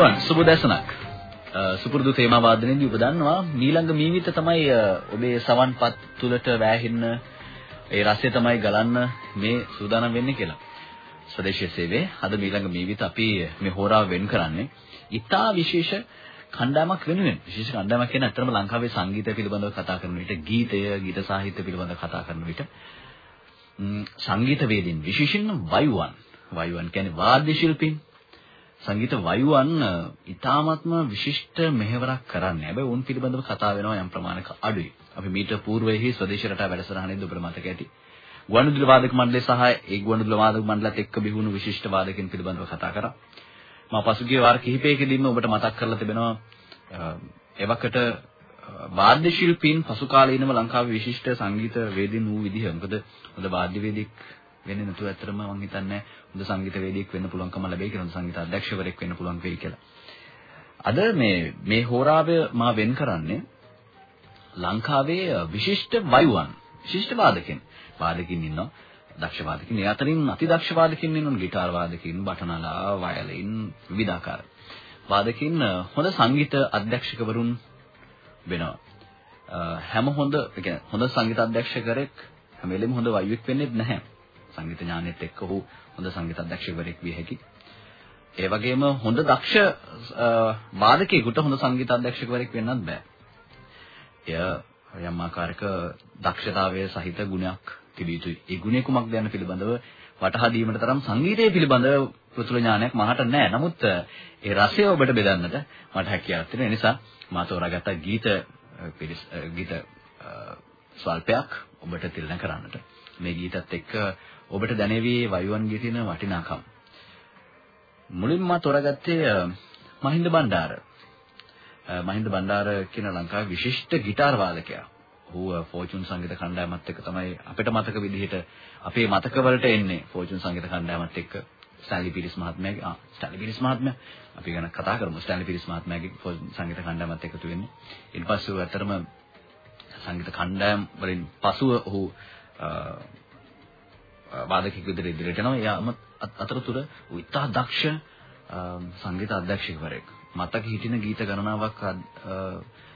ආයිබෝන් සුබ දැසනක්. සුපුරුදු තේමා වාදනයේදී ඔබ දන්නවා මීළඟ මීවිත තමයි ඔබේ සවන්පත් තුලට වැහෙන්න ඒ රසය තමයි ගලන්න මේ සූදානම් වෙන්නේ කියලා. ස්වදේශීය සේවයේ අද මීළඟ මීවිත අපි මේ හෝරාව වෙන් කරන්නේ. ඉතා විශේෂ කණ්ඩායමක් වෙනුවෙන්. විශේෂ කණ්ඩායමක් කියන්නේ අත්‍තරම ලංකාවේ සංගීතය පිළිබඳව කතා කරන විට ගීතය ගීත සාහිත්‍ය පිළිබඳව කතා කරන විට. සංගීත වේදින් විශේෂයෙන්ම වයුවන්. වයුවන් කියන්නේ වාද්‍ය ශිල්පීන්. සංගීත වයුවන් ඊ타මත්ම විශිෂ්ට මෙහෙවරක් කරන්නේ. හැබැයි උන් පිළිබඳව කතා වෙනවා යම් ප්‍රමාණයක අඩුයි. අපි මීට පූර්වයේ ස්වදේශ රටා වැඩසටහනේදී ඔබට මතක ඇති. ගුවන්විදුලි වාදක මණ්ඩලය සහ ඒ ගුවන්විදුලි වාදක මණ්ඩලත් එක්ක බිහුණු විශිෂ්ට වාදකයන් පිළිබඳව කතා කරා. මම පසුගිය වාර කිහිපයකදීම ඔබට මතක් කරලා තිබෙනවා එවකට වාද්‍ය ශිල්පීන් පසු කාලීනව ලංකාවේ විශිෂ්ට සංගීත වේදින් වූ විදිහ. මොකද හොඳ වාද්‍ය වේදිකෙක් වෙන්නේ නැතුව ඇත්තටම මම හිතන්නේ හොඳ සංගීතවේදියෙක් වෙන්න පුළුවන්කම ලැබෙයි කියලා හොඳ සංගීත අධ්‍යක්ෂකවරයෙක් වෙන්න පුළුවන් වෙයි කියලා. අද මේ මේ හෝරාවය මා වෙන් කරන්නේ ලංකාවේ විශිෂ්ට වයුවන් විශිෂ්ට වාදකින් වාදකින් ඉන්නවා. දක්ෂ වාදකින් ඒ අතරින් අති දක්ෂ වාදකින් ඉන්නවා ගිටාර් වාදකින් බටනලා වයලින් විවිධාකාර. වාදකින් හොඳ සංගීත අධ්‍යක්ෂකවරුන් වෙනවා. හැම හොඳ කියන්නේ හොඳ සංගීත අධ්‍යක්ෂකරෙක් හැම වෙලෙම හොඳ වයුවෙක් වෙන්නේ නැහැ. සංගීත ඥානෙත් එක්ක ඔහු හොඳ සංගීත අධ්‍යක්ෂකවරයෙක් විය හැකි. ඒ වගේම හොඳ දක්ෂ වාදකයෙකුට හොඳ සංගීත අධ්‍යක්ෂකවරයෙක් වෙන්නත් බෑ. එය යම් ආකාරයක දක්ෂතාවයේ සහිත ගුණයක් තිබිය යුතුයි. ඒ ගුණය කුමක්ද යන පිළිබඳව වටහා දීමට තරම් සංගීතය පිළිබඳව ප්‍රතුල ඥානයක් මහට නැහැ. නමුත් ඒ රසය ඔබට බෙදන්නට මට හැකියාවක් තියෙන නිසා මා තෝරාගත්ත ගීත ගීත ස්වල්පයක් ඔබට තිලන කරන්නට. මේ ගීතත් එක්ක ඔබට දැනෙවි වයුවන්ගේ තියෙන වටිනාකම්. මුලින්ම තොරගත්තේ මහින්ද බණ්ඩාර. මහින්ද බණ්ඩාර කියන ලංකාවේ විශිෂ්ට ගිටාර් වාදකයා. ඔහු ෆෝචුන් සංගීත කණ්ඩායමත් එක්ක තමයි අපිට මතක විදිහට අපේ මතකවලට එන්නේ ෆෝචුන් සංගීත කණ්ඩායමත් එක්ක ස්ටැන්ලි පිරිස් මහත්මයාගේ ආ ස්ටැන්ලි පිරිස් මහත්මයා අපි ගැන කතා කරමු ස්ටැන්ලි පිරිස් මහත්මයාගේ සංගීත කණ්ඩායමත් එකතු වෙන්නේ ඊට පස්සේ ඇත්තටම සංගීත කණ්ඩායම් වලින් පසුව ඔහු වාදකයෙකු විදිහට ඉදිරියට යනවා. එයාම අතරතුර උිතා දක්ෂ සංගීත අධ්‍යක්ෂකවරයෙක්. මතක හිටින ගීත ගණනාවක්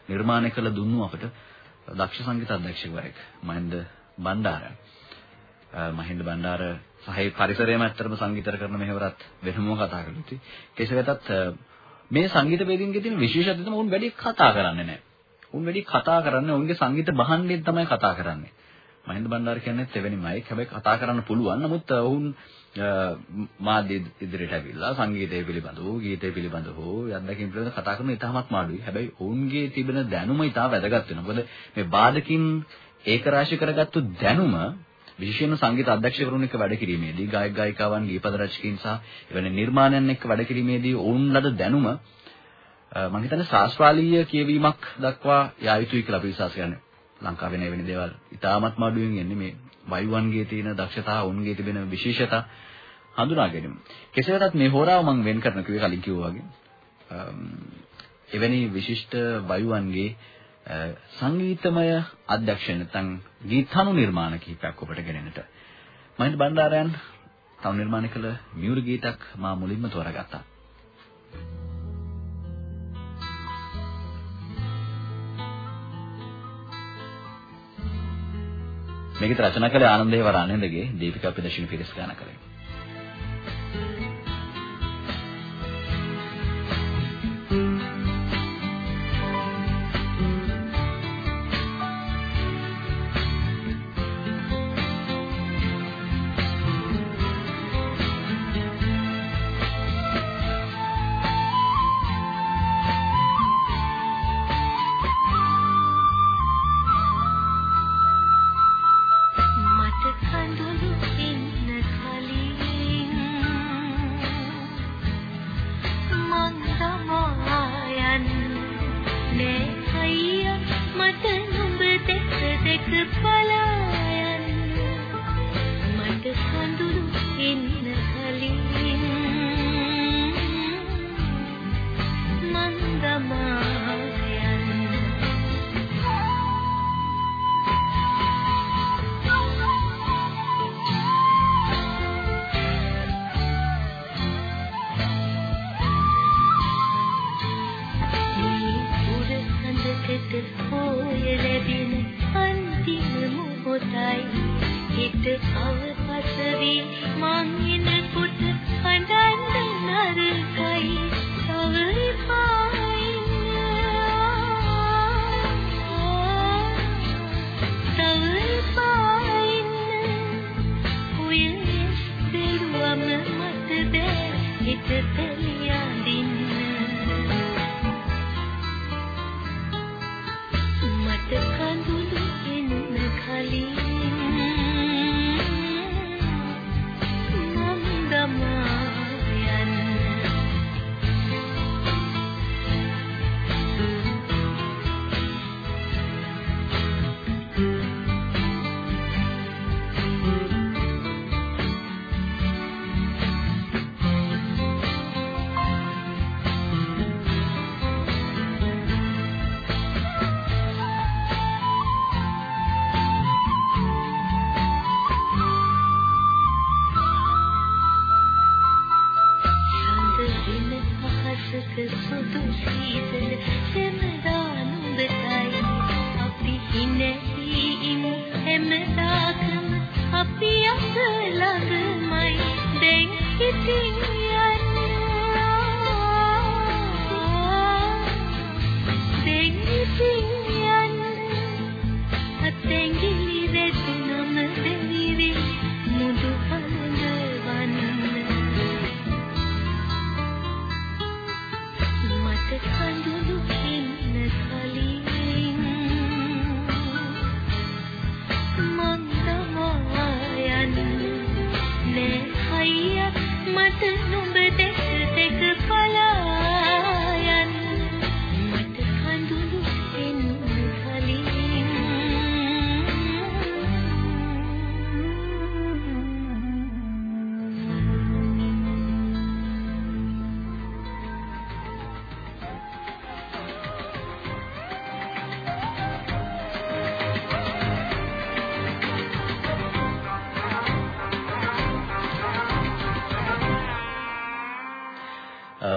නිර්මාණය කළ දුන්නු අපට දක්ෂ සංගීත අධ්‍යක්ෂකවරයෙක්. මහින්ද බණ්ඩාර. මහින්ද බණ්ඩාර සහේ පරිසරයේම ඇත්තටම සංගීතර කරන මෙහෙවරත් වෙනම කතා කරලා කෙසේ වෙතත් මේ සංගීත වේදිකේ තියෙන විශේෂත්වය තමයි උන් වැඩි කතා කරන්නේ නැහැ. උන් වැඩි කතා කරන්නේ උන්ගේ සංගීත භාණ්ඩයෙන් තමයි කතා කරන්නේ. මහින්ද බණ්ඩාර කියන්නේ තෙවෙනිමයි. හැබැයි කතා කරන්න පුළුවන්. නමුත් ඔවුන් මාධ්‍ය ඉදිරියට ඇවිල්ලා සංගීතය පිළිබඳව, ගීතය පිළිබඳව හෝ යද්දකින් පිළිබඳව කතා කරන ඉතාමත් මාඩුයි. හැබැයි ඔවුන්ගේ තිබෙන දැනුම ඉතා වැදගත් වෙනවා. මොකද මේ බාධකින් ඒක රාශි කරගත්තු දැනුම විශේෂයෙන්ම සංගීත අධ්‍යක්ෂකවරුන් එක්ක වැඩ කිරීමේදී ගායක ගායිකාවන් ගීපද රචකයින් සහ එවැනි නිර්මාණයන් එක්ක වැඩ කිරීමේදී ඔවුන් ලද දැනුම මම හිතන්නේ ශාස්ත්‍රාලීය කියවීමක් දක්වා යා යුතුයි කියලා අපි විශ්වාස කරනවා. ලංකාවේ නැවෙන දේවල් ඉතාමත් මාඩුවෙන් එන්නේ මේ වයිවන්ගේ තියෙන දක්ෂතා උන්ගේ තිබෙන විශේෂතා හඳුනා ගැනීම. කෙසේ වෙතත් මේ හෝරාව මම වෙන් කරන කිව්වේ කලින් කිව්වා වගේ. එවැනි විශිෂ්ට වයිවන්ගේ සංගීතමය අධ්‍යක්ෂණ නැත්නම් ගීතණු නිර්මාණ කිහිපයක් ඔබට ගෙනෙන්නට මහින්ද බණ්ඩාරයන් තව නිර්මාණය කළ මියුර ගීතක් මා මුලින්ම තෝරාගත්තා. මේකත් රචනා කළේ ආනන්දේ වරානන්දගේ දීපිකා ප්‍රදර්ශන පිරිස් ගාන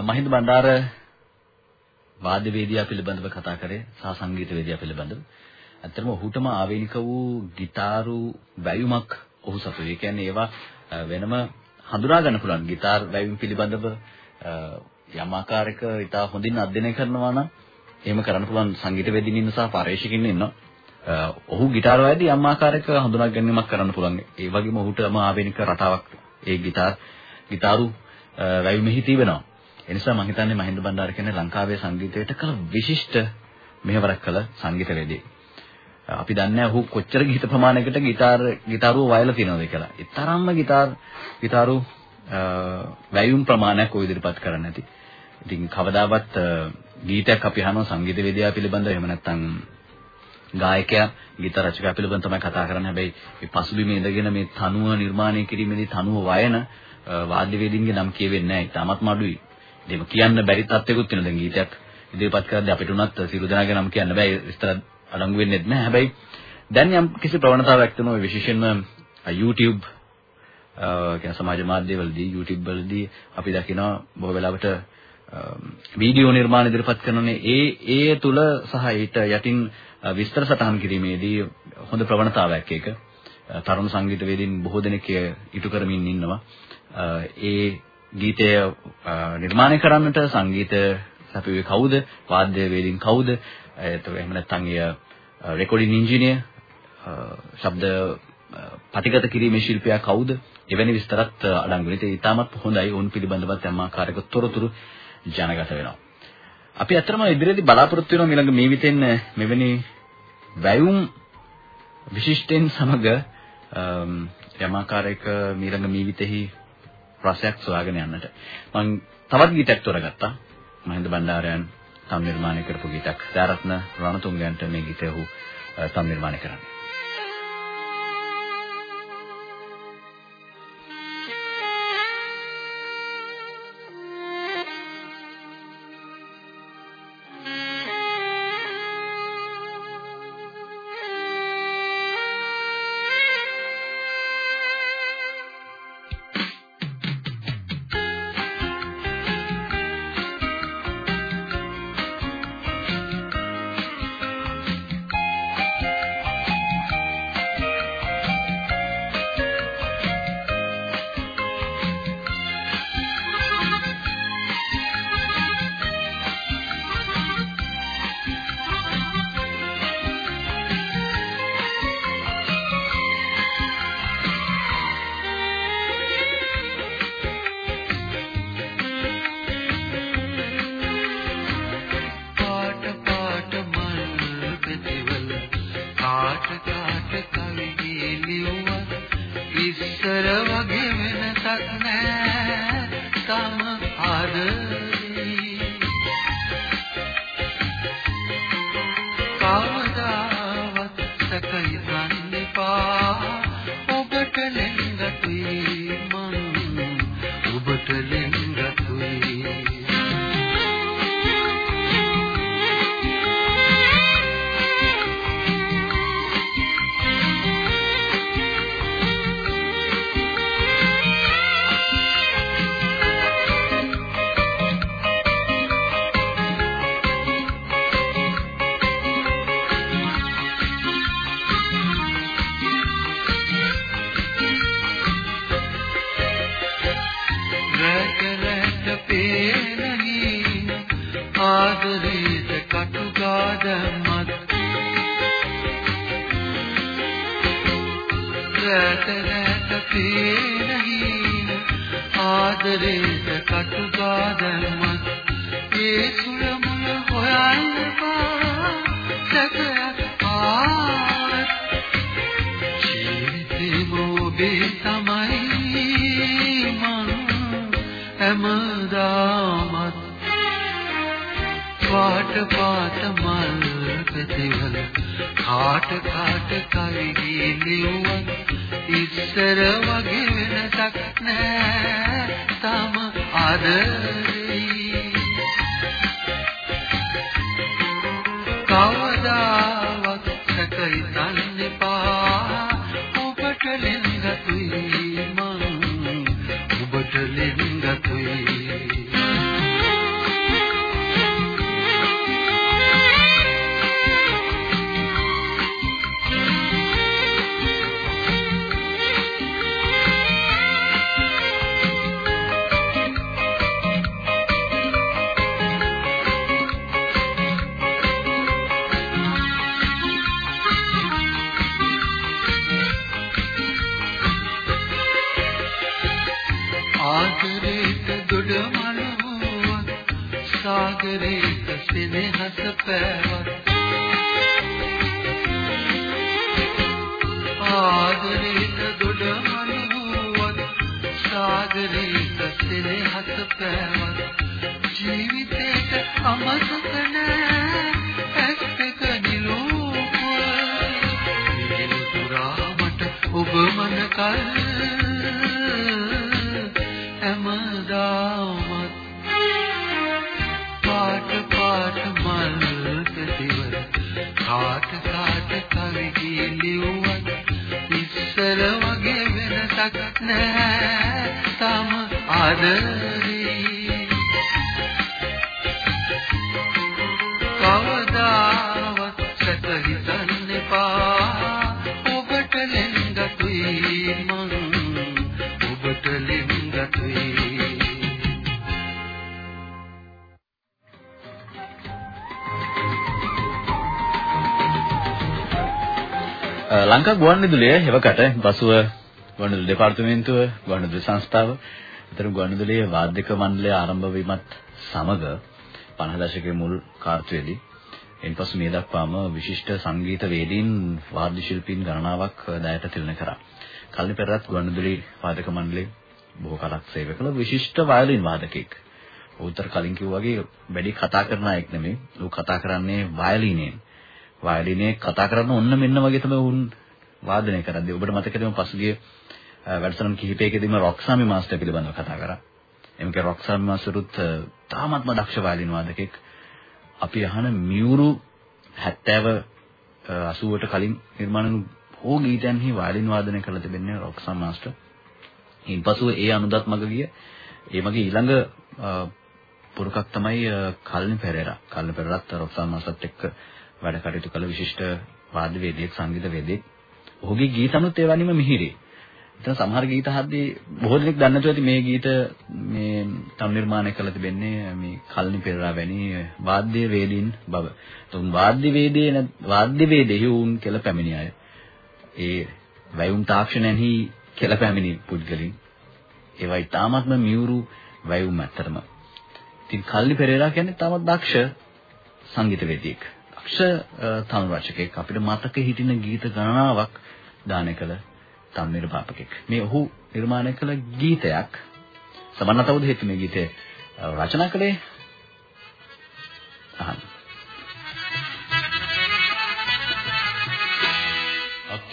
මහින්ද බණ්ඩාර වාද්‍ය වේදියා පිළිබඳව කතා කරේ සහ සංගීත වේදියා පිළිබඳව. ඇත්තටම ඔහුටම ආවේනික වූ ගිටාරු වැයුමක් ඔහු සතුයි. ඒ කියන්නේ ඒවා වෙනම හඳුනා ගන්න පුළුවන්. ගිටාර් වැයුම් පිළිබඳව යම් ආකාරයක ඉතා හොඳින් අධ්‍යයනය කරනවා නම් එහෙම කරන්න පුළුවන් සංගීත වේදිනින් සහ පර්යේෂකින් ඉන්නවා. ඔහු ගිටාර වාද්‍ය යම් ආකාරයක හඳුනා ගැනීමක් කරන්න පුළුවන්. ඒ වගේම ඔහුටම ආවේනික රටාවක් ඒ ගිටාර් ගිටාරු වැයුමෙහි තිබෙනවා. ඒ නිසා මම හිතන්නේ මහින්ද බණ්ඩාර කියන්නේ ලංකාවේ සංගීතයට කල විශිෂ්ට මෙහෙවරක් කළ සංගීතවේදී. අපි දන්නේ ඔහු කොච්චර ගීත ප්‍රමාණයකට ගිටාර ගිටාරුව වයලා තියෙනවද කියලා. ඒ තරම්ම ගිටාර් ගිටාරු වැයුම් ප්‍රමාණයක් ඔය ඉදිරිපත් කරන්න ඇති. ඉතින් කවදාවත් ගීතයක් අපි අහනවා සංගීත වේදිකාව පිළිබඳව එහෙම නැත්නම් ගායකයා ගීත රචකයා පිළිබඳව තමයි කතා කරන්නේ. හැබැයි මේ පසුබිමේ ඉඳගෙන මේ තනුව නිර්මාණය කිරීමේදී තනුව වයන වාද්‍ය වේදින්ගේ නම් කියවෙන්නේ නැහැ. තාමත් මඩුයි. එහෙම කියන්න බැරි තත්ත්වෙකුත් වෙනවා. දැන් ගීතයක් ඉදිරිපත් කරද්දී අපිට උනත් සියලු දෙනාගේ නම් කියන්න බෑ. ඒ විස්තර අඩංගු වෙන්නේ නැහැ. හැබැයි දැන් යම් කිසි ප්‍රවණතාවයක් තියෙනවා විශේෂයෙන්ම YouTube කියන සමාජ මාධ්‍යවලදී YouTube වලදී අපි දකිනවා බොහෝ වෙලාවට වීඩියෝ නිර්මාණ ඉදිරිපත් කරනනේ ඒ ඒ තුල සහ ඊට යටින් විස්තර සටහන් කිරීමේදී හොඳ ප්‍රවණතාවයක් ඒක තරුණ සංගීතවේදීන් බොහෝ දෙනෙක් ඉටු කරමින් ඉන්නවා ඒ ගීතය නිර්මාණය කරන්නට සංගීත සැපයුවේ කවුද වාද්‍ය වේදින් කවුද එතකොට එහෙම නැත්නම් ඒ රෙකෝඩින් ඉංජිනේර් ශබ්ද පටිගත කිරීමේ ශිල්පියා කවුද එවැනි විස්තරත් අඩංගු වෙනවා. ඒක ඉතාමත් හොඳයි. උන් පිළිබඳවත් යම් ආකාරයක තොරතුරු ජනගත වෙනවා. අපි අත්‍තරම ඉදිරියේදී බලාපොරොත්තු වෙනවා ඊළඟ මේ විතෙන් මෙවැනි වැයුම් විශිෂ්ටෙන් සමග යම් ආකාරයක ඊළඟ මේ විතෙහි රසයක් සොයාගෙන යන්නට. මම තවත් ගීතයක් තෝරගත්තා. මහින්ද බණ්ඩාරයන් තම නිර්මාණය කරපු ගීතයක්. දාරත්න රණතුංගයන්ට මේ ගීතය ඔහු තම නිර්මාණය කරන්නේ. හැමදාමත් පාට පාට මල් පෙතිවල කාට කාට කවි ගිලියුවත් ඉස්සර වගේ වෙනසක් නෑ. තම ආදරේ කවදාවත් සැක හිතන්න එපා ඔබට ලෙන්ගතුයි මං ඔබට ලෙන්ගතුයි සාගරේක සෙනෙහස පැවත්. ආදරේක දොඩ මනුවත් සාගරේක සෙනෙහස පැවත්. ජීවිතේට අමතක නෑ ඇස් දෙක නිලෝප මේ පුරා මට ඔබ මන කල් කාට කාට කවි ලියුවත් ඉස්සර වගේ වෙනසක් නැහැ. තම ආදරේ ලංකා ගුවන්විදුලිය හෙවකට පසුව ගුවන්විදුලි දෙපාර්තමේන්තුව ගුවන්විදුලි සංස්ථාව විතර ගුවන්විදුලියේ වාද්‍යක මණ්ඩලය ආරම්භ වීමත් සමග 50 දශකයේ මුල් කාර්යයේදී එන්පසු මේ දක්වාම විශිෂ්ට සංගීත වේදීන් වාද්‍ය ශිල්පීන් ගණනාවක් දැයට තිලන කරා. කල්නි පෙරත් ගුවන්විදුලි වාදක මණ්ඩලයේ බොහෝ කලක් සේවය කළ විශිෂ්ට වයලින් වාදකෙක්. උත්තර කලින් කිව්වා වගේ වැඩි කතා කරන අයෙක් නෙමෙයි. ඌ කතා කරන්නේ වයලිනෙන්. වයලිනේ කතා කරන ඔන්න මෙන්න වගේ තමයි උන් වාදනය කරන්නේ. ඔබට මතකද මම පසුගිය වැඩසටහන් කිහිපයකදීම රොක්සාමි මාස්ටර් පිළිබඳව කතා කරා. එමක රොක්සාමි මාස්ටරුත් තාමත්ම දක්ෂ වයලින් වාදකෙක්. අපි අහන මියුරු 70 80ට කලින් නිර්මාණ හෝ ගීතයන්හි වයලින් වාදනය කරලා තිබෙන්නේ රොක්සාමි මාස්ටර්. ඉන්පසුව ඒ අනුදත් මග ගිය ඒ මගේ ඊළඟ පුරුකක් තමයි කල්නි පෙරේරා. කල්නි පෙරේරාත් රොක්සාමි මාස්ටර්ත් එක්ක වැඩ කටයුතු කළ විශිෂ්ට වාද්‍ය වේදිකෙක් සංගීත වේදිකෙක්. ඔහුගේ ගීත අනුත් ඒ වගේම මිහිරි. එතන සමහර ගීත හද්දී බොහෝ දෙනෙක් දන්නේ නැතුව ඇති මේ ගීත මේ තම නිර්මාණය කළ තිබෙන්නේ මේ කල්නි පෙරේරා වැනි වාද්‍ය වේදීන් බව. තුන් වාද්‍ය වේදේ වාද්‍ය වේදෙහි උන් කියලා පැමිණි අය. ඒ වැයුම් තාක්ෂණයෙහි කියලා පැමිණි පුද්ගලින්. ඒවා ඊටාත්ම මියුරු වැයුම් ඇත්තටම. ඉතින් කල්නි පෙරේරා කියන්නේ තාමත් දක්ෂ සංගීතවේදියෙක්. දක්ෂ තනු රචකෙක් අපිට මතක හිටින ගීත ගණනාවක් දාන කළ තම් නිර්මාපකෙක්. මේ ඔහු නිර්මාණය කළ ගීතයක් සමන්නතවද හේතු මේ ගීතය රචනා කළේ අහන්න.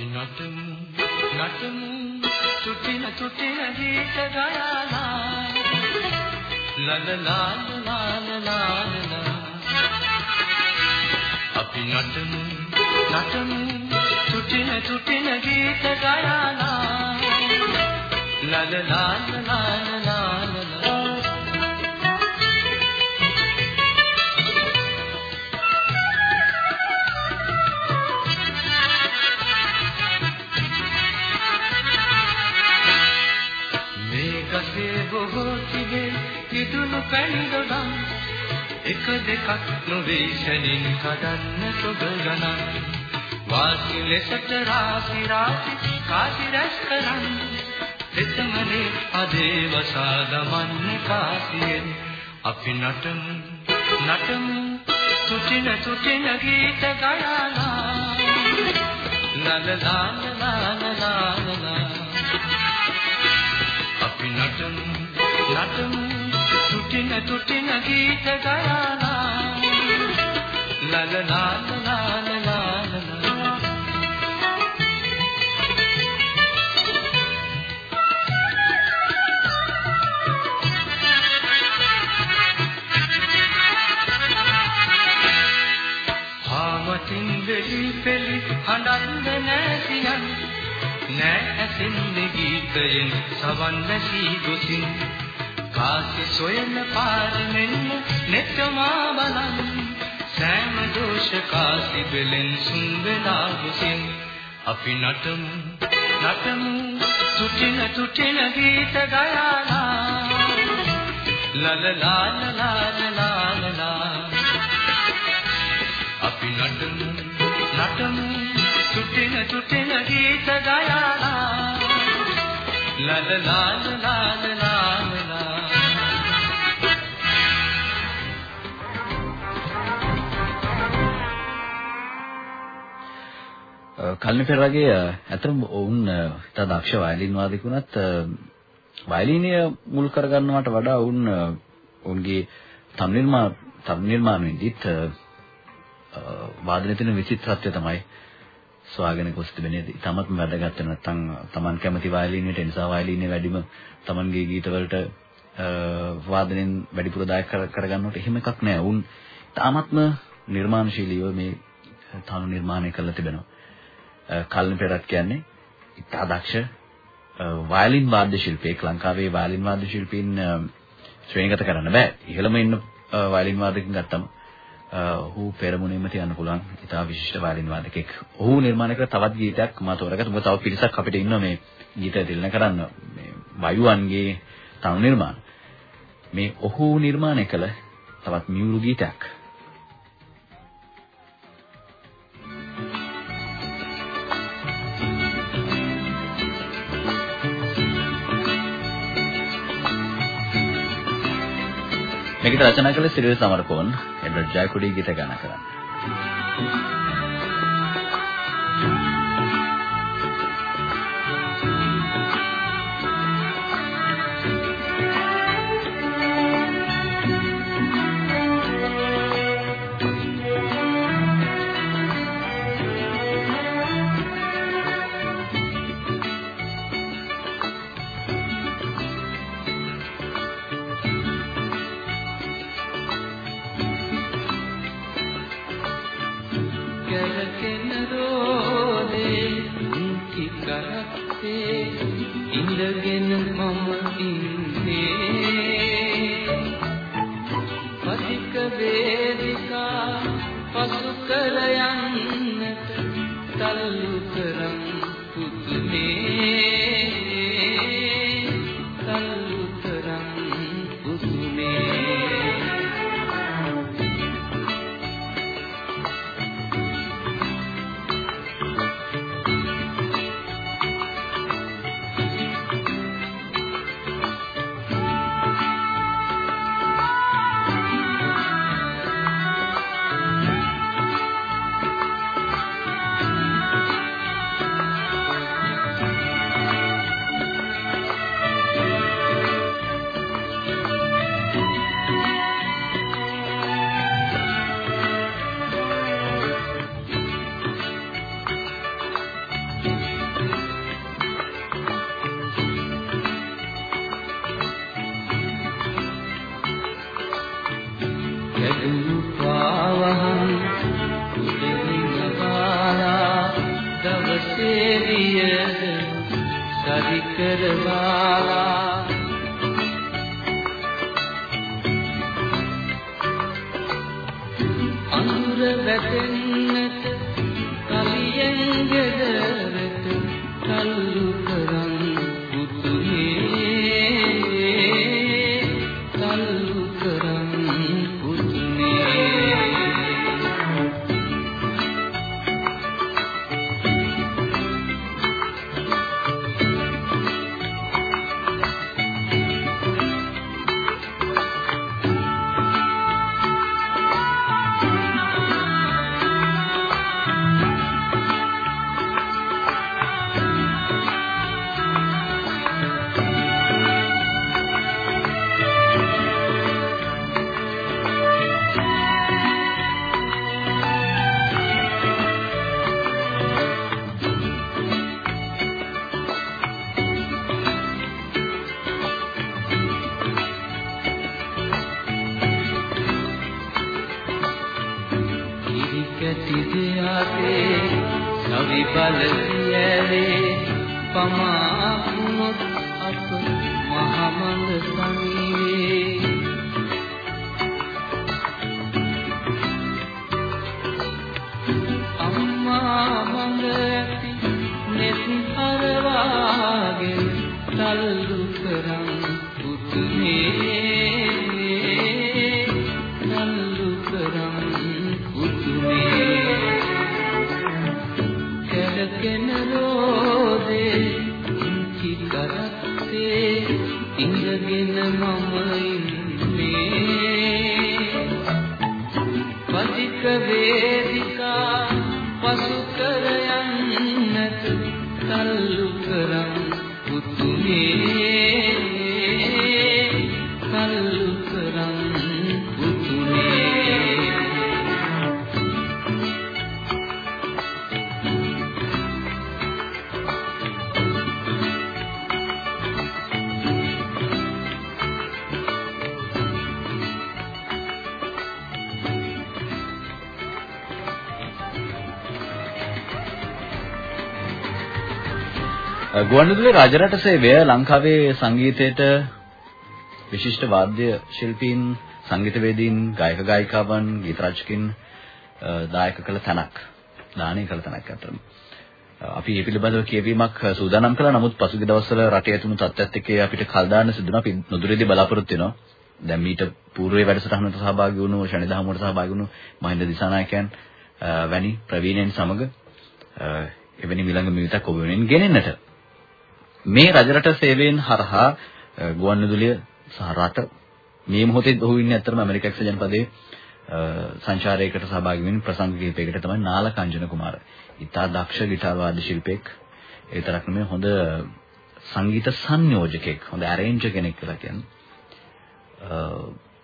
නටමු නටමු තුටින තුටින ගීත ගයනා ලල ලාල ලාල ලාල අපි නටමු නටමු තුටින තුටින ගීත ගයනා. ලල ලාල ලාල ලාල. බොහෝ තිබේ ඉදුණු පැණිදොඩම් එක දෙකක් නොවේ ශනින් කඩන්න ඔබ ගණන්. වාසි ලෙසට රාසි රාසි කාසි රැස් කරන්. එතමනේ අදේ වසා දමන්නේ කාසියෙන්. අපි නටමු නටමු තුටින තුටින ගීත ගයනා ලල ලාල ලාල ලාල ලා අපි නටමු නටමු. තුටින තුටින ගීත ගයනා ලල ලාල ලාල ලාල හාමතින් වෙලි පෙලි හඬන්න නැතිනම් නෑ ඇසෙන්නේ ගීතයෙන් සවන් වැසී ගොසින් කාසි සොයන පාර මෙන්න නෙතමා බලන් සෑම දෝෂ කාසි බෙලෙන් සුන් වෙලා ගොසින් අපි නටමු නටමු තුටින තුටින ගීත ගයනා ලල ලාල ලාල ලාල ලා අපි නටමු නටමු තුටින තුටින ගීත ගයනා ලල ලාල කල්නි පෙරගේ ඇත්තම ඔවුන් ඉතා දක්ෂ වයලින් වාදකුණත් වයලිනය මුල් කරගන්නවට වඩා ඔවුන් ඔවුන්ගේ තම් නිර්මාණ තම් නිර්මාණයෙදිත් වාදනයේ තියෙන විචිත්‍රත්වය තමයි සොයාගෙන ගොස් තිබෙන්නේ. තමත් වැදගත් නැත්නම් Taman කැමති වයලිනයට ඒ නිසා වයලිනේ වැඩිම Tamanගේ ගීතවලට වාදනයෙන් වැඩිපුර දායක කරගන්නවට එහෙම එකක් නෑ. උන් තාමත්ම නිර්මාණශීලීව මේ තනු නිර්මාණය කරලා තිබෙනවා. කල්න පෙරත් කියන්නේ ඉතා දක්ෂ වයලින් වාද්‍ය ශිල්පියෙක් ලංකාවේ වයලින් වාද්‍ය ශිල්පීන් ශ්‍රේණිගත කරන්න බෑ. ඉහළම ඉන්න වයලින් වාදකෙන් ගත්තම ඔහු පෙරමුණෙම තියන්න පුළුවන් ඉතා විශිෂ්ට වයලින් වාදකෙක්. ඔහු නිර්මාණය කළ තවත් ගීතයක් මම තෝරගත්තා. මොකද තව පිරිසක් අපිට ඉන්නවා මේ ගීතය දිලන කරන්න මේ වයුවන්ගේ තනු නිර්මාණ. මේ ඔහු නිර්මාණය කළ තවත් මියුරු ගීතයක්. මේකට රචනා කළ සිරිල් සමරකෝන් එඩ්වඩ් ජයකුඩි ගීත ගාන කරන්නේ. වදික වේදිකා පසුතර යන්නට තල්ලු කරම් පුතුනේ. ගුවන්විදුලි රාජරට සේවය ලංකාවේ සංගීතයට විශිෂ්ට වාද්‍ය ශිල්පීන් සංගීතවේදීන් ගායක ගායිකාවන් ගීත රචකින් දායක කළ තැනක් දානය කළ තැනක් අතරම අපි මේ පිළිබඳව කියවීමක් සූදානම් කළා. නමුත් පසුගිය දවස්වල රටේ ඇතුණු තත්ත්වයක් එක්ක අපිට කල් දාන්න සිදුණා අපි නුදුරේදී බලාපොරොත්තු වෙනවා. දැන් මීට పూర్වයේ වැඩසටහනට සහභාගී වුණු ශනිදහමුවට සහභාගී වුණු මහින්ද දිසානායකයන් වැනි ප්‍රවීණයන් සමග එවැනි මිලංග මිවිතක් ඔබ වෙනින් ගෙනෙන්නට මේ රජරට සේවයෙන් හරහා ගුවන්විදුලිය සහ රට මේ මොහොතේ ඔහු ඉන්නේ අත්‍තරම ඇමරිකා එක්සත් ජනපදයේ සංචාරයකට සහභාගී වෙන ප්‍රසංග කිහිපයකට තමයි නාල කංජන කුමාර. ඉතා දක්ෂ ගිටාර් වාද්‍ය ශිල්පියෙක්. ඒ තරක් නෙමෙයි හොඳ සංගීත සංයෝජකෙක්, හොඳ ඇරේන්ජර් කෙනෙක් කියලා කියන්නේ.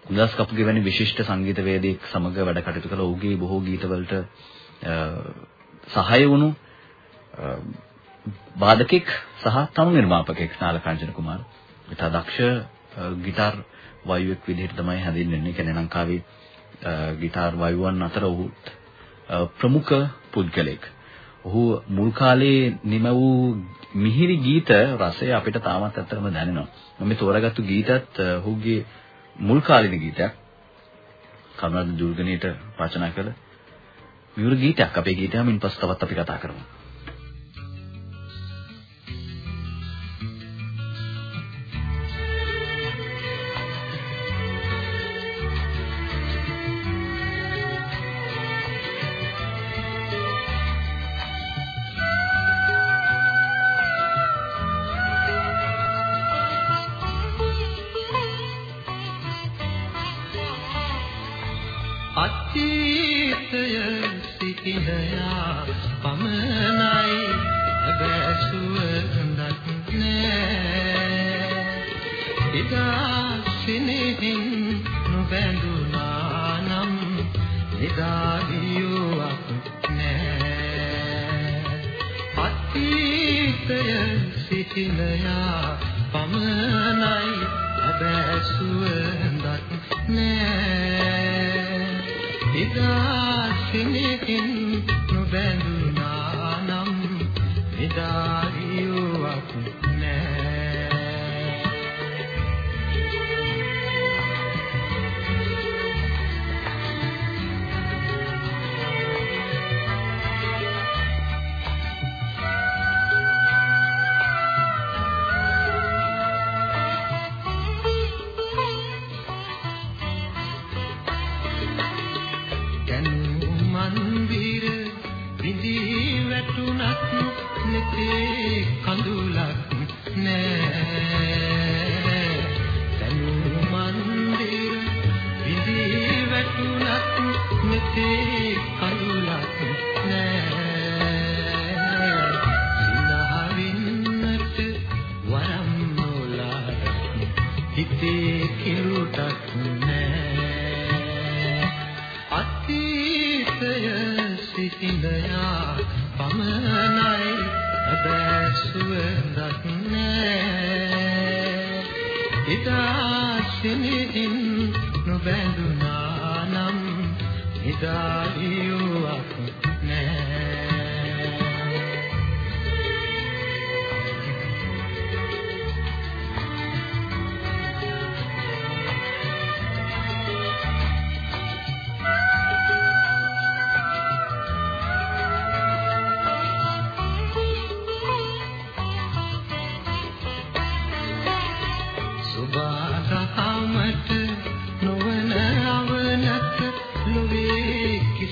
කුලස් කපුගේ වැනි විශිෂ්ට සංගීතවේදියෙක් සමග වැඩ කටයුතු කළ ඔහුගේ බොහෝ ගීතවලට සහාය වුණු වාදකෙක් සහ තනු නිර්මාපකෙක් නාලකංජන කුමාර. ඉතා දක්ෂ ගිටාර් වායුවෙක් විදිහට තමයි හැඳින්වෙන්නේ. කියන්නේ ලංකාවේ ගිටාර් වායුවන් අතර ඔහු ප්‍රමුඛ පුද්ගලෙක්. ඔහු මුල් කාලේ නිම වූ මිහිරි ගීත රසය අපිට තාමත් ඇත්තටම දැනෙනවා. මම තෝරාගත්තු ගීතත් ඔහුගේ මුල් කාලින ගීතයක්. කරුණාද දුර්ගණීට රචනා කළ මිහිරි ගීතයක්. අපේ ගීතයමින් පස්ස තවත් අපි කතා කරමු.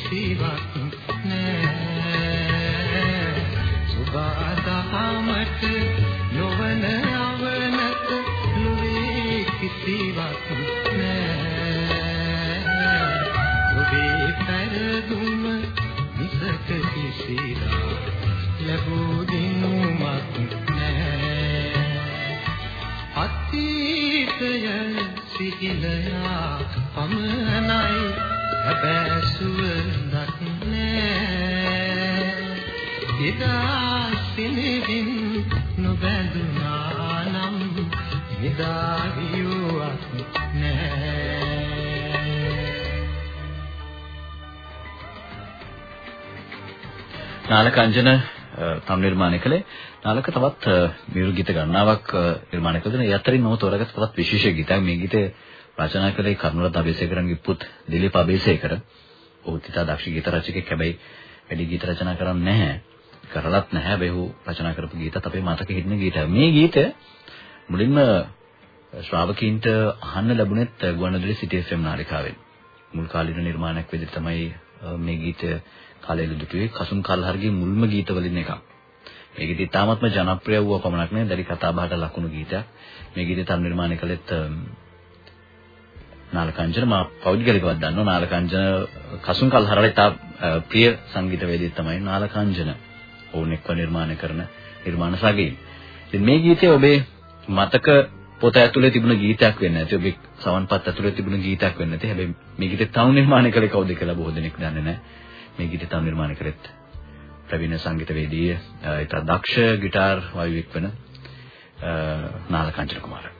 කිසිවක් නෑ. සුබ අදහමට නොවන අවනත නොවේ කිසිවක් නෑ. ඔබේ පෙරදුම මිසක කිසිලා ලැබූ දිනුමක් නෑ. අතීතය සිහිලයා පමණයි නාලක අංජන තම නිර්මාණය කළේ. නාලක තවත් මියුරු ගීත ගණනාවක් නිර්මාණය කළ. දෙන ඒ අතරින් මම තෝරාගත් තවත් විශේෂ ගීතයක්. මේ ගීතය රචනා කළේ කරුණාරත්න අබේසේකරන්ගේ පුත් දිලීප අබේසේකර. ඔහු තිතා දක්ෂ ගීත රචකයෙක් හැබැයි වැඩි ගීත රචනා කරන්නේ නැහැ. කරලත් නැහැ. හැබැයි ඔහු රචනා කරපු ගීතත් අපේ මතකෙ හිටින ගීතයක්. මේ ගීතය මුලින්ම ශ්‍රාවකීන්ට අහන්න ලැබුණෙත් ගුවන්විදුලි සිටි FM නාලිකාවෙන්. මුල් කාලීන නිර්මාණයක් විදිහට තමයි මේ ගීතය කාලයේ දුටුවේ කසුන් කල්හර්ගේ මුල්ම ගීතවලින් එකක්. මේ ගීතය තාමත්ම ජනප්‍රිය වූ පමණක් නෙවෙයි දැඩි කතාබහට ලකුණු ගීතයක්. මේ ගීතය තම නිර්මාණය කළෙත් නාලකංජන මා පෞද්ගලිකව දන්නවා නාලකංජන කසුන් කල්හරට ඉතා ප්‍රිය සංගීතවේදියෙක් තමයි නාලකංජන. ඔවුන් එක්ව නිර්මාණය කරන නිර්මාණ සගයෙන්. ඉතින් මේ ගීතය ඔබේ මතක පොත ඇතුලේ තිබුණ ගීතයක් වෙන්නේ නැති ඔබේ සවන්පත් ඇතුලේ තිබුණ ගීතයක් වෙන්නේ නැති හැබැයි මේ ගීතේ තව නිර්මාණය කළේ කවුද කියලා බොහෝ දෙනෙක් දන්නේ නැහැ මේ ගීතය තව නිර්මාණය කරෙත් ප්‍රවීණ සංගීතවේදී ඉතා දක්ෂ গিitar වායුවෙක් වෙන නාලකංචන කුමාරයා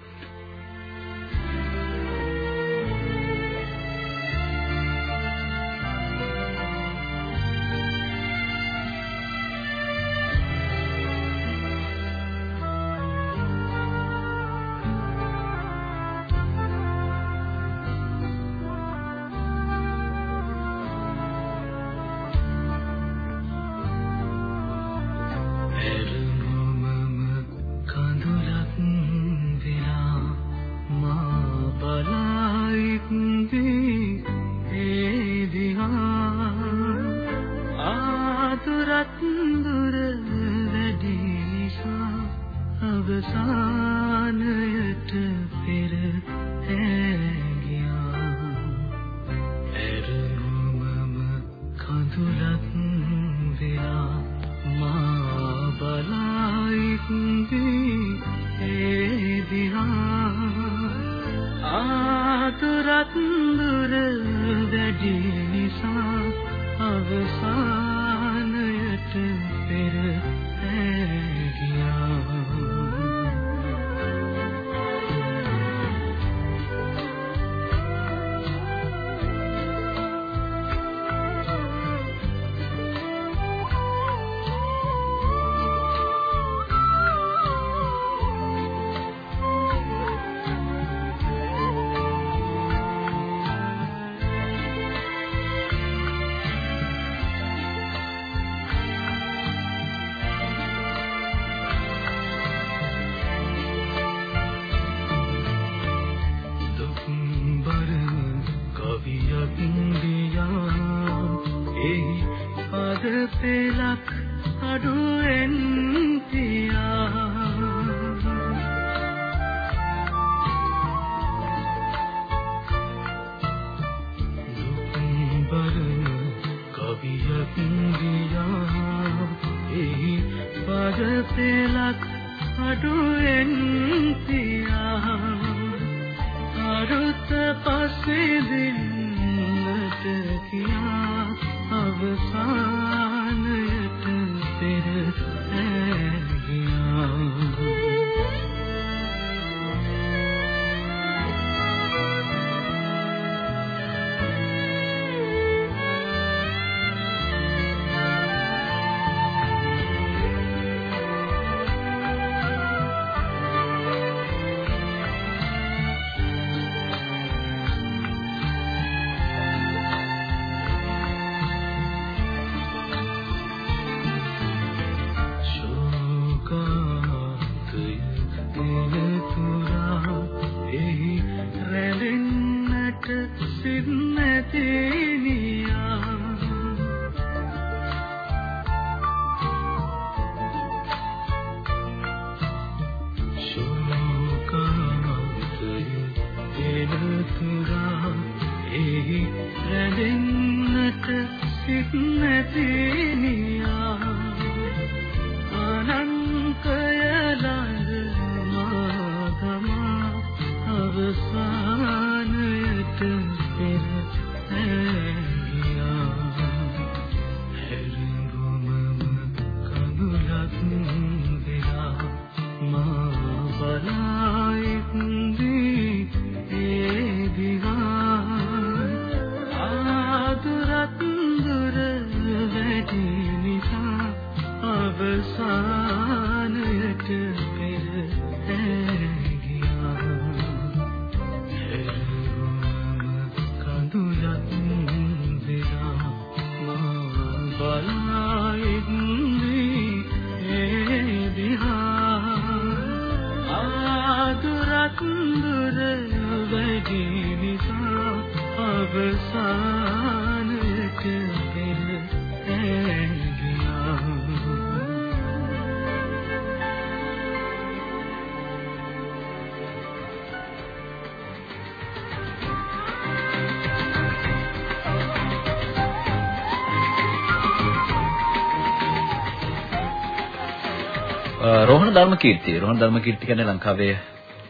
රෝහණ ධර්මකීර්ති රෝහණ ධර්මකීර්ති කියන්නේ ලංකාවේ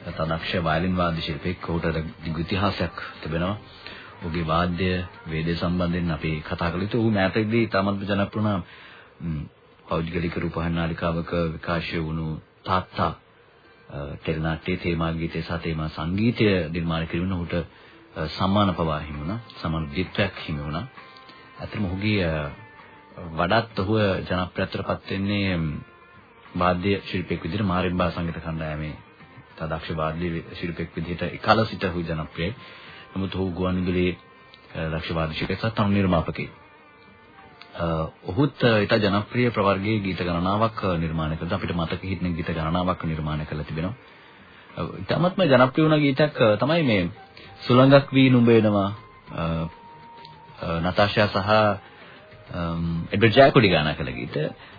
තනක්ෂ වයලින් වාද්‍ය ශිල්පියෙක්. ඔහුට දිගු ඉතිහාසයක් තිබෙනවා. ඔහුගේ වාද්‍ය වේදේ සම්බන්ධයෙන් අපි කතා කළ යුතු. ඔහු මෑතකදී තමත් ජනප්‍රිය වුණා පෞද්ගලික රූපහාන නාලිකාවක විකාශය වුණු තාත්තා ටෙලිනාට්‍යයේ තේමා ගීතය සහ තේමා සංගීතය නිර්මාණය කිරීම ඔහුට සම්මාන පවා හිමි වුණා. සම්මාන දිත්වයක් හිමි වුණා. අතරම ඔහුගේ වඩාත් ඔහු ජනප්‍රියත්වයටපත් වෙන්නේ වාද්‍ය ශිල්පියෙක් විදිහට මාරිම්බා සංගීත කණ්ඩායමේ තදක්ෂ වාද්‍ය ශිල්පියෙක් විදිහට එකල සිට ඔහු ජනප්‍රියයි. නමුත් ඔහු ගුවන්විදුලියේ දක්ෂ වාද්‍ය ශිල්පියෙක් සහ තනු නිර්මාපකයෙක්. ඔහුත් ඊට ජනප්‍රිය ප්‍රවර්ගයේ ගීත ගණනාවක් නිර්මාණය කළා. අපිට මතක හිටින ගීත ගණනාවක් නිර්මාණය කරලා තිබෙනවා. ඊටමත්ම ජනප්‍රිය වුණ ගීතයක් තමයි මේ සුළඟක් වී නුඹ එනවා නතාෂා සහ එඩ්වඩ් ජයකොඩි ගාන කළ ගීත.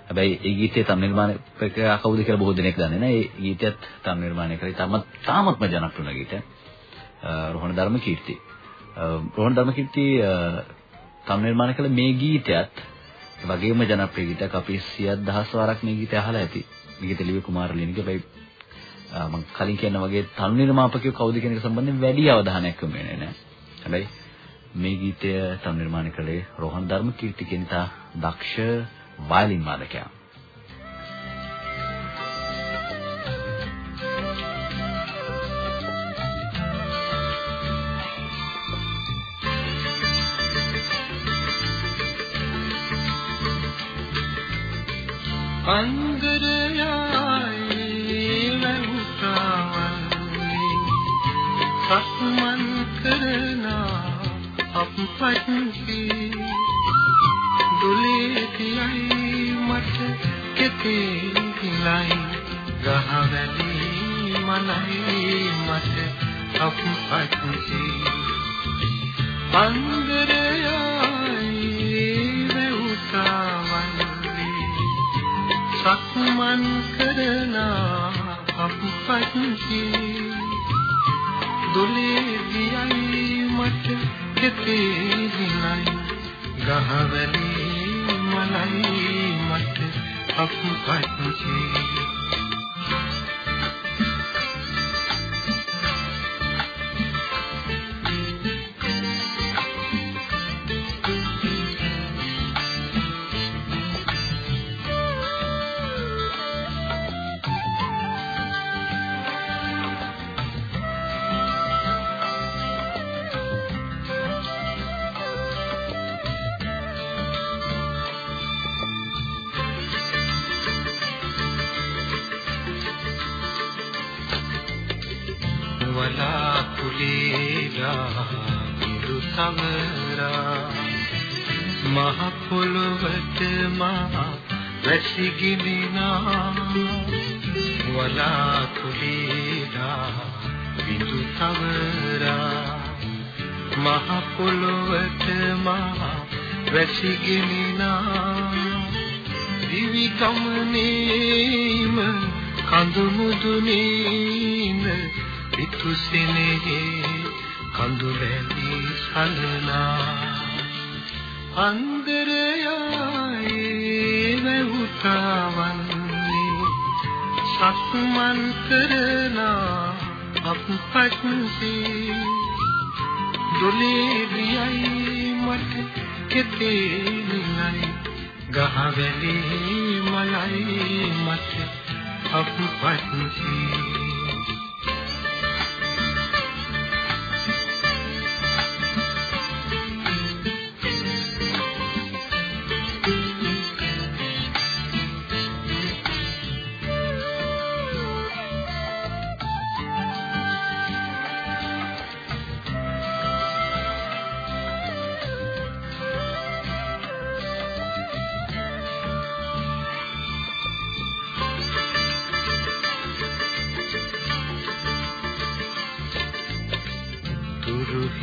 හැබැයි ඒ ගීතේ තම නිර්මාණකයා කවුද කියලා බොහෝ දෙනෙක් දන්නේ නැහැ. ඒ ගීතයත් තම නිර්මාණය කරේ තාමත් තාමත්ම ජනප්‍රිය ගීතයක්. රෝහණ ධර්මකීර්ති. රෝහණ ධර්මකීර්ති තම නිර්මාණය කළ මේ ගීතයත් වගේම ජනප්‍රිය ගීතයක්. අපි 100,000 වාරක් මේ ගීතය අහලා ඇති. මේ ගීත ලිව්වේ කුමාරලිනික. හැබැයි මම කලින් කියන වගේ තනු නිර්මාපකයෝ කවුද කියන එක සම්බන්ධයෙන් වැඩි අවධානයක් යොමු වෙන්නේ නැහැ. හැබැයි මේ ගීතය තනු නිර්මාණය කළේ රෝහන් ධර්මකීර්ති කියන තා දක්ෂ වයලින් වාදකයා. අංගරයයි ලංකාවන්නේ සක්මන් කරන අපපත්ති දුලේ කියයි මට දෙපේ හිලයි ගහවැලි මනහේ මට අපුපත් අන්දරයයි වැවුතාවන් සක්මන් කරන අපුපත් දුලේ දියයි මට දෙපේ හිලයි ගහවැලි මනහේ අපපත්ති වලාකුලේලා ඉරු සමරා මහ පොළොවට මා වැසිගිනිනා වලාකුලේලා බිඳු තවරා මහ පොළොවට මා වැසිගිනිනා දිවි ගමනේම කඳු මුදුනේන පිතුසිනේ කඳුලැලි සලනා අන්දරයයි වැවුතාවන්නේ සක්මන් කරනා අපපත්සි දොලේ දියයි මට කෙතේ නිලයි ගහවැලි මලයි මට අපපත්සි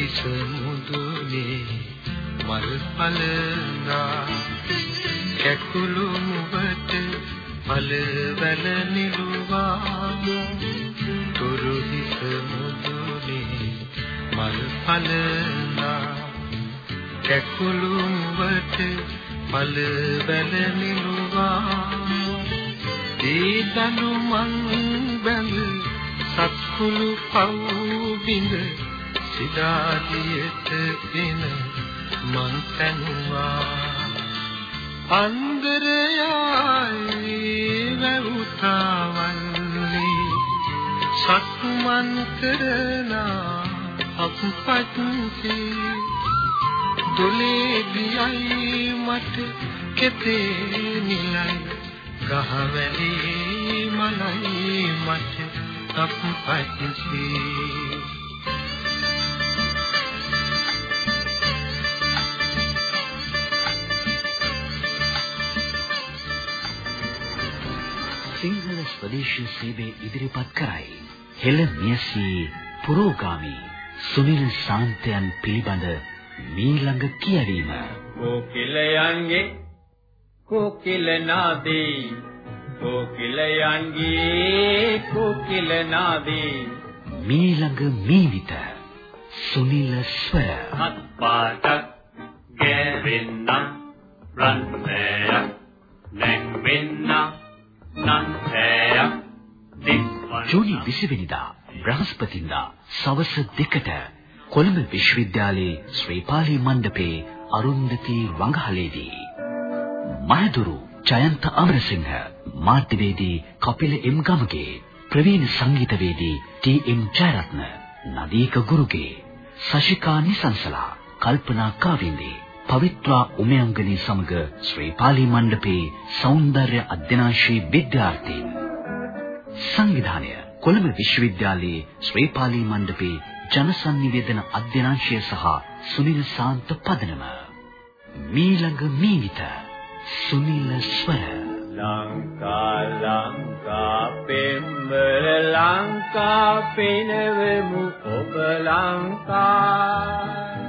හිස මුදුනේ මල් පලනා කැකුළු මුවට පල වැල නිලුවා තුරු හිස මුදුනේ මල් පලනා කැකුළු මුවට පල වැල නිලුවා දීතනු මන් බැඳ සත්කුළු පව් බිඳ සිතාදියට එන මං තනුවා අන්දරයයි වැවුතාවල්ලි. සක්මන් කරන අපපත්ති දොලේ දියයි මට කෙතේ නිලයි. ගහවැලි මලයි මට අපපත්ති ස්වදේශීය සේවය ඉදිරිපත් කරයි. හෙළ මියසී පුරෝගාමි සුනිල් සාන්තයන් පිළිබඳ මීළඟ කියවීම. කොකිලයන්ගේ කොකිල නාදේ කොකිලයන්ගේ කොකිල නාදේ මීළඟ මීවිත සුනිල ස්වර හත් පාටක් ගැවෙන්න රන්මෑය නැංවෙන්න ජූනි 20 වෙනිදා බ්‍රහස්පතින්දා සවස 2ට කොළඹ විශ්වවිද්‍යාලයේ ශ්‍රීපාලි මණ්ඩපේ අරුන්දති වංගහලේදී මහදුරු ජයන්ත අමරසිංහ මාධ්‍යවේදී කපිල එම් ගමගේ ප්‍රවීණ සංගීතවේදී ටී එම් ජයරත්න නදීක ගුරුගේ සශිකා නිසංසලා කල්පනා කාවින්දේ පවිත්‍රා උමයංගනී සමග ශ්‍රී පාලි මණ්ඩපේ సౌందර්ය අධ්‍යනාංශී විද්‍යාර්ථීන් සංවිධානය කොළඹ විශ්වවිද්‍යාලයේ ශ්‍රී පාලි මණ්ඩපේ ජනසන්නිවේදන අධ්‍යනාංශය සහ සුනිල් සාන්ත පදනම. මීළඟ මීවිත සුනිල් ස්වර. ලංකා ලංකා පෙම්බර ලංකා පිනවමු ඔබ ලංකා.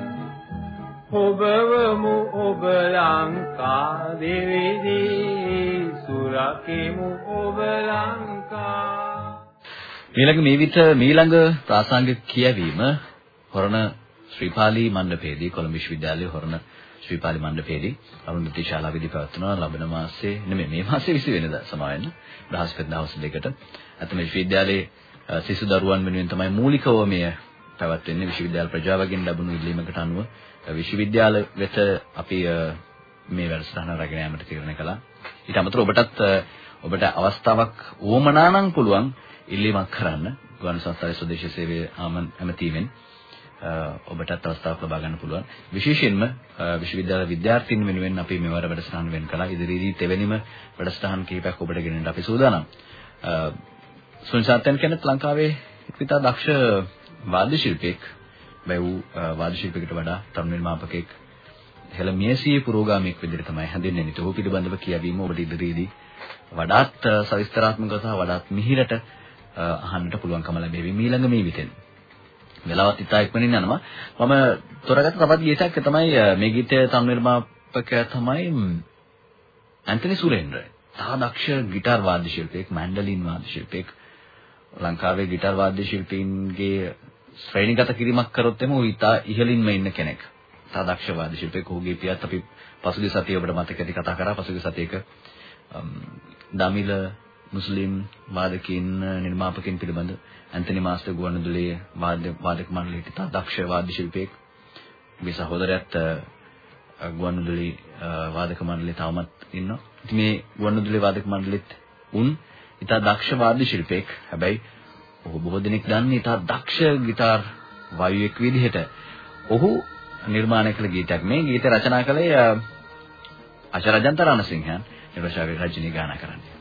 ඔබවමු ඔබ ලංකා දෙවිදී සුර රකිමු ඔබ ලංකා. ඊළඟ මේ විට මීළඟ ප්‍රාසංගික කියවීම හොරණ ශ්‍රීපාලි මණ්ඩපයේදී කොළඹ විශ්වවිද්‍යාලයේ හොරණ ශ්‍රීපාලි මණ්ඩපයේදී අරුන්දති ශාලාවේදී පැවැත්වෙනවා. ලබන මාසයේ නෙමෙයි මේ මාසයේ 20 වෙනිදා සමාවෙන්න බ්‍රහස්පති දවස් දෙකට අතම විශ්වවිද්‍යාලයේ සිසු දරුවන් වෙනුවෙන් තමයි මූලිකව මේ පැවැත්වෙන්නේ. විශ්වවිද්‍යාල ප්‍රජාවගෙන් ලැබුණු ඉල්ලීමකට අනුව විශ්වවිද්‍යාල වෙත අපි මේ වැඩසටහන රැගෙන යාමට තීරණය කළා. ඊට අමතරව ඔබටත් ඔබට අවස්ථාවක් වුවමනා නම් පුළුවන් ඉල්ලීමක් කරන්න ගුවන් සංස්ථාවේ ස්වදේශීය සේවයේ ආමන් ඇමතීමෙන් ඔබටත් අවස්ථාවක් ලබා ගන්න පුළුවන්. විශේෂයෙන්ම විශ්වවිද්‍යාල විද්‍යාර්ථීන් වෙනුවෙන් අපි මෙවර වැඩසටහන වෙන් කළා. ඉදිරියේදී තෙවැනිම වැඩසටහන් කිහිපයක් ඔබට ගෙනෙන්න අපි සූදානම්. සුනිසාතෙන් කෙනෙක් ලංකාවේ ඉතා දක්ෂ වාද්‍ය ශිල්පියෙක්. බැව් වාද්‍ය ශිල්පියෙකුට වඩා තරුණ නිර්මාපකෙක් හෙළ මියසියේ පුරෝගාමියෙක් විදිහට තමයි හැඳින්වෙන්නේ. ඔහු පිළිබඳව කියවීම ඔබට ඉදිරියේදී වඩාත් සවිස්තරාත්මකව සහ වඩාත් මිහිරට අහන්නට පුළුවන්කම ලැබෙවි ඊළඟ මේ විතෙන්. වෙලාවත් ඉතා ඉක්මනින් යනවා. මම තොරගත්ත තවත් ගීතයක් තමයි මේ ගීතය තම නිර්මාපකයා තමයි ඇන්තනි සුරේන්ද්‍ර. තා දක්ෂ ගිටාර් වාද්‍ය ශිල්පියෙක්, මැන්ඩලින් වාද්‍ය ශිල්පියෙක්. ලංකාවේ ගිටාර් වාද්‍ය ශිල්පීන්ගේ ශ්‍රේණිගත කිරීමක් කරොත් එමු ඉතා ඉහළින්ම ඉන්න කෙනෙක්. තා දක්ෂ වාද්‍ය ශිල්පියෙක්. ඔහුගේ පියත් අපි පසුගිය සතියේ ඔබට මතක ඇති කතා කරා. පසුගිය සතියේක දමිල මුස්ලිම් වාදකීන් නිර්මාපකයන් පිළිබඳ ඇන්තනි මාස්ටර් ගුවන්විදුලියේ වාද්‍ය වාදක මණ්ඩලයේ ඉතා දක්ෂ වාද්‍ය ශිල්පියෙක්. මේ සහෝදරයාත් ගුවන්විදුලි වාදක මණ්ඩලයේ තවමත් ඉන්නවා. ඉතින් මේ ගුවන්විදුලි වාදක මණ්ඩලෙත් උන් ඉතා දක්ෂ වාද්‍ය ශිල්පියෙක්. හැබැයි ඔහු බොහෝ දෙනෙක් දන්නේ ඉතා දක්ෂ গিitar වායුවෙක් විදිහට. ඔහු නිර්මාණය කළ ගීතයක්. මේ ගීත රචනා කළේ අචරජන්ත රණසිංහයන්. නිර්වශාවේ රජිනී ගායනා කරන්නේ.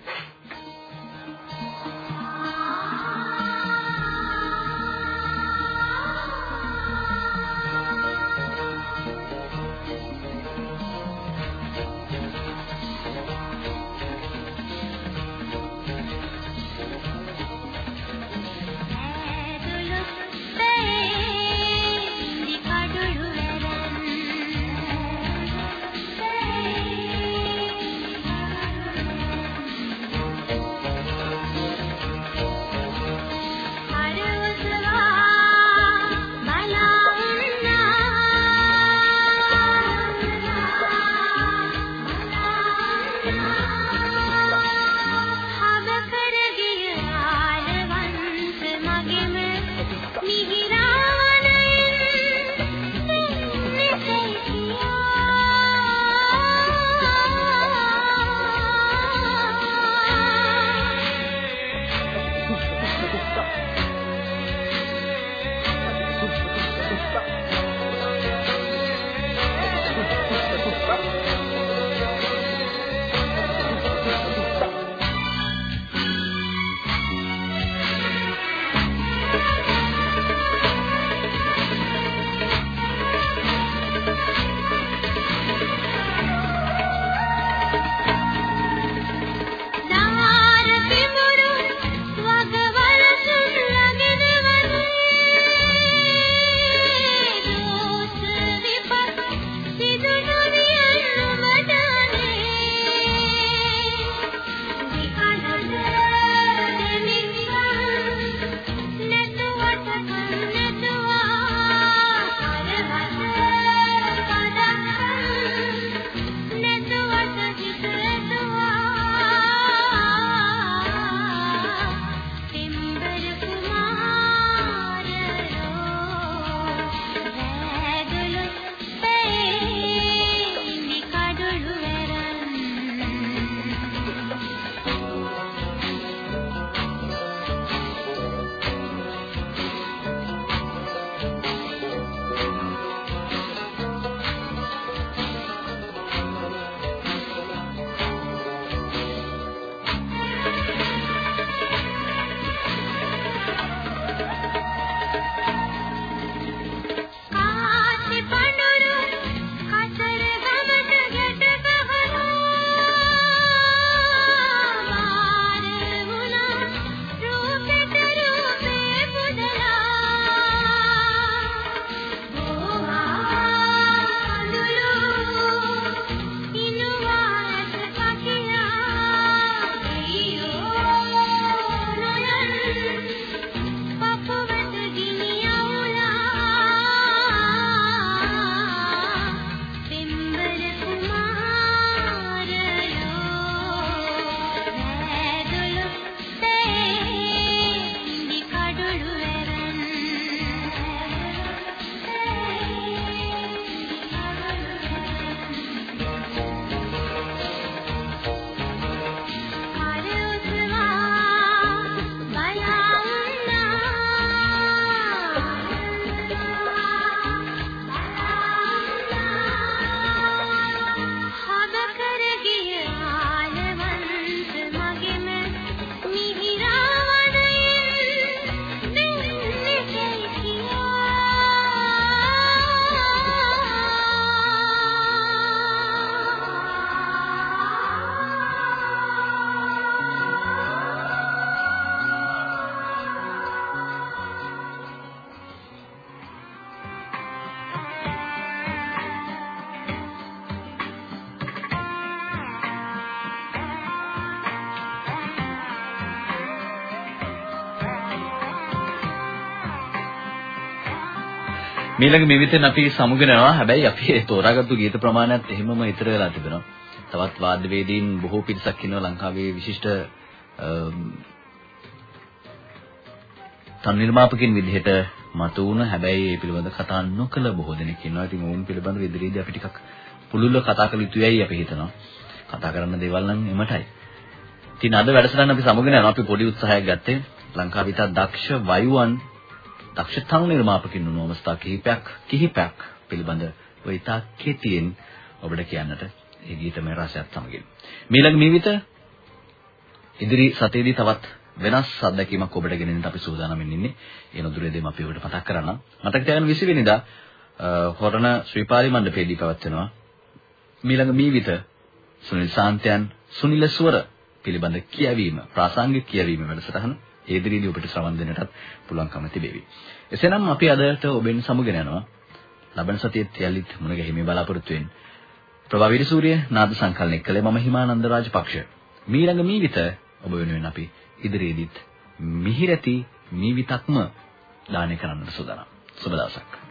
මීළඟ මෙවිතෙන් අපි සමුගෙන යනවා. හැබැයි අපි තෝරාගත්තු ගීත ප්‍රමාණයත් එහෙමම ඉතර වෙලා තිබෙනවා. තවත් වාද්‍යවේදීන් බොහෝ පිරිසක් ඉන්නවා ලංකාවේ විශිෂ්ට තන් නිර්මාපකින් විදිහට මතු වුණ හැබැයි ඒ පිළිබඳ කතා නොකළ බොහෝ දෙනෙක් ඉන්නවා. ඉතින් ඔවුන් පිළිබඳව ඉදිරියේදී අපි ටිකක් පුළුල්ව කතා කළ යුතුයයි අපි හිතනවා. කතා කරන්න දේවල් නම් එමටයි. ඉතින් අද වැඩසටහන අපි සමුගෙන යනවා. අපි පොඩි උත්සාහයක් ගත්තේ ලංකාවේ ඉතා දක්ෂ වයුවන් දක්ෂ තනු නිර්මාපකින් වුණු අවස්ථා කිහිපයක් කිහිපයක් පිළිබඳ ඔය ඉතා කෙටියෙන් ඔබට කියන්නට ඒ ගීතමය රසයත් සමගින්. මීළඟ මීවිත ඉදිරි සතියේදී තවත් වෙනස් අත්දැකීමක් ඔබට ගෙනෙන්න අපි සූදානම් ඉන්නේ. ඒ නොදුරේදීම අපි ඔබට මතක් කරන්නම්. මතක තියාගන්න 20 වෙනිදා හොරණ ශ්‍රීපාලි මණ්ඩපයේදී පවත්වනවා. මීළඟ මීවිත සුනිල් සාන්තයන් සුනිල ස්වර පිළිබඳ කියවීම ප්‍රාසංගික කියවීම වැඩසටහන ඒ දිරිදී ඔබට ශ්‍රවණ දෙන්නටත් පුළුවන්කම තිබේවි. එසේනම් අපි අදට ඔබෙන් සමුගෙන යනවා. ලබන සතියේත් යලිත් මුණ ගැහිමේ බලාපොරොත්තු වෙන්නේ. ප්‍රභා විරසූරිය නාද සංකලනය කළේ මම හිමානන්ද රාජපක්ෂ. මීළඟ මීවිත ඔබ වෙනුවෙන් අපි ඉදිරියේදීත් මිහිරති මීවිතක්ම දානය කරන්නට සූදානම්. සුබ දවසක්.